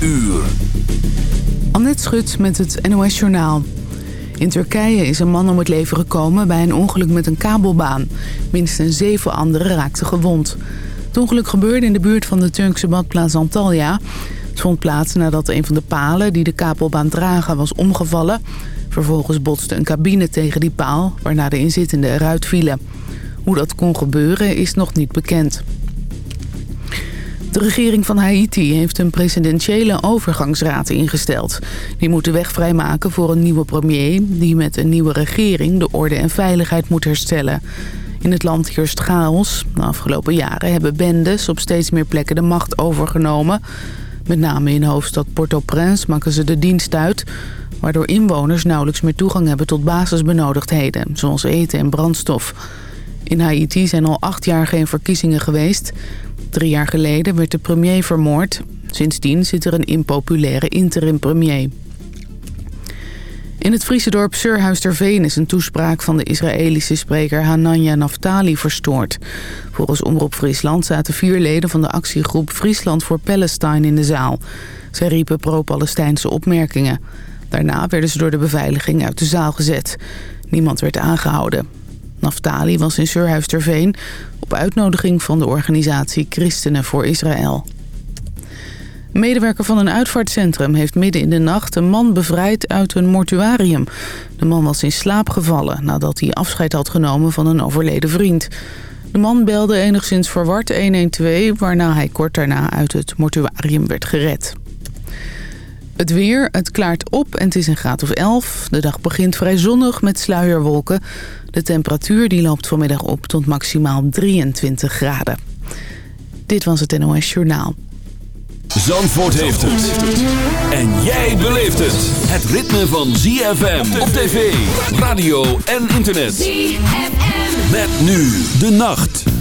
uur. Annette Schut met het NOS Journaal. In Turkije is een man om het leven gekomen bij een ongeluk met een kabelbaan. Minstens zeven anderen raakten gewond. Het ongeluk gebeurde in de buurt van de Turkse badplaats Antalya. Het vond plaats nadat een van de palen die de kabelbaan dragen was omgevallen. Vervolgens botste een cabine tegen die paal, waarna de inzittenden eruit vielen. Hoe dat kon gebeuren is nog niet bekend. De regering van Haiti heeft een presidentiële overgangsraad ingesteld. Die moet de weg vrijmaken voor een nieuwe premier... die met een nieuwe regering de orde en veiligheid moet herstellen. In het land heerst chaos. De afgelopen jaren hebben bendes op steeds meer plekken de macht overgenomen. Met name in hoofdstad Port-au-Prince maken ze de dienst uit... waardoor inwoners nauwelijks meer toegang hebben tot basisbenodigdheden... zoals eten en brandstof... In Haiti zijn al acht jaar geen verkiezingen geweest. Drie jaar geleden werd de premier vermoord. Sindsdien zit er een impopulaire interim-premier. In het Friese dorp Surhuisterveen is een toespraak van de Israëlische spreker Hananja Naftali verstoord. Volgens Omroep Friesland zaten vier leden van de actiegroep Friesland voor Palestine in de zaal. Zij riepen pro-Palestijnse opmerkingen. Daarna werden ze door de beveiliging uit de zaal gezet. Niemand werd aangehouden. Naftali was in Surhuisterveen op uitnodiging van de organisatie Christenen voor Israël. Een medewerker van een uitvaartcentrum heeft midden in de nacht een man bevrijd uit een mortuarium. De man was in slaap gevallen nadat hij afscheid had genomen van een overleden vriend. De man belde enigszins verward 112, waarna hij kort daarna uit het mortuarium werd gered. Het weer, het klaart op en het is een graad of 11. De dag begint vrij zonnig met sluierwolken. De temperatuur die loopt vanmiddag op tot maximaal 23 graden. Dit was het NOS Journaal. Zandvoort heeft het. En jij beleeft het. Het ritme van ZFM op tv, radio en internet. ZFM. Met nu de nacht.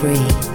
free.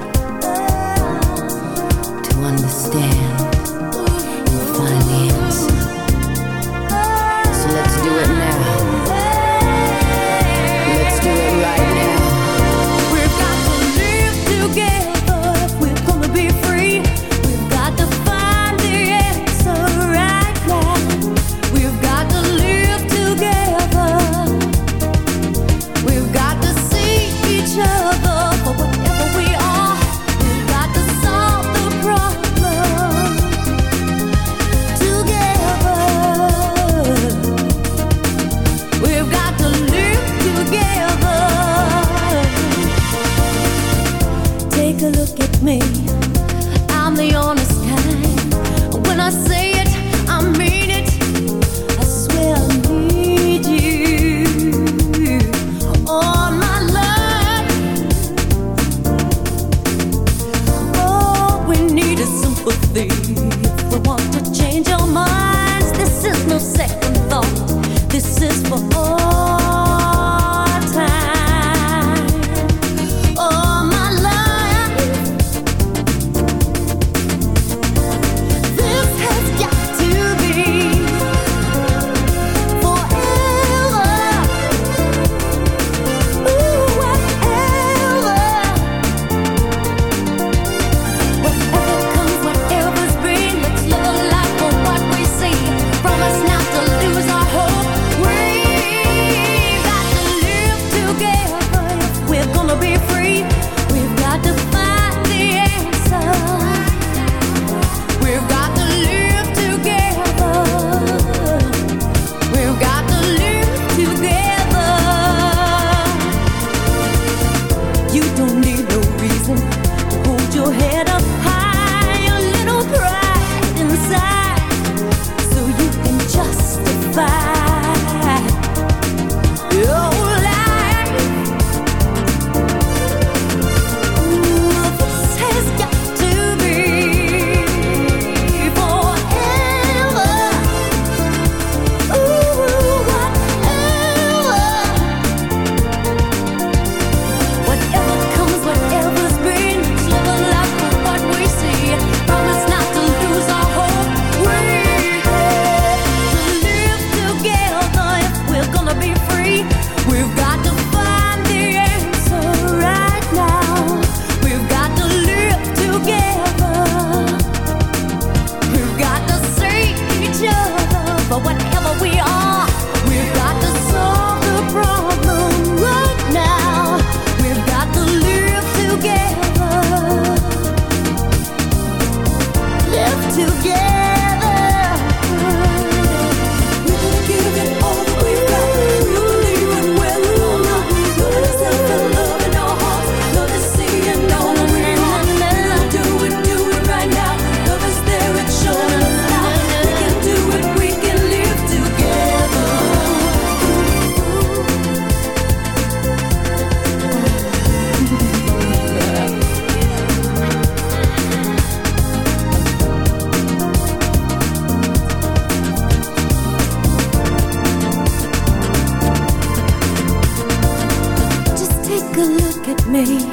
Take a look at me.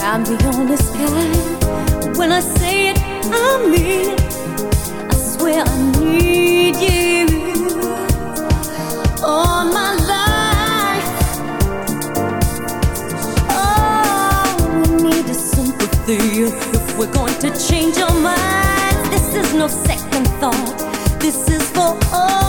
I'm the honest guy. When I say it, I mean it. I swear I need you all my life. Oh, we need is sympathy if we're going to change our minds. This is no second thought. This is for all.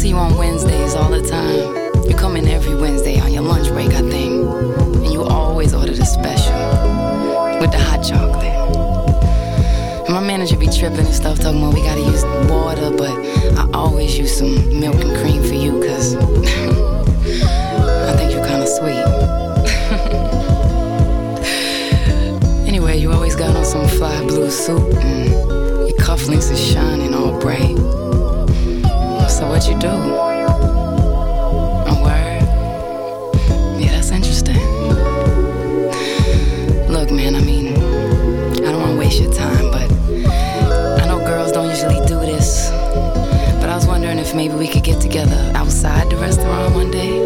See you on Wednesdays all the time. You come in every Wednesday on your lunch break, I think. And you always order the special with the hot chocolate. And my manager be tripping and stuff, talking about we gotta use water, but I always use some milk and cream for you, cause I think you're kinda sweet. anyway, you always got on some fly blue suit, and your cufflinks are shining all bright. So what you do? A word? Yeah, that's interesting. Look, man, I mean, I don't wanna waste your time, but I know girls don't usually do this. But I was wondering if maybe we could get together outside the restaurant one day.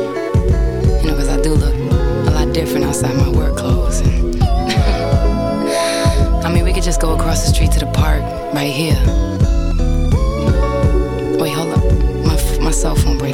You know, cause I do look a lot different outside my work clothes. And I mean, we could just go across the street to the park right here. My, my cell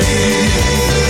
Mercy.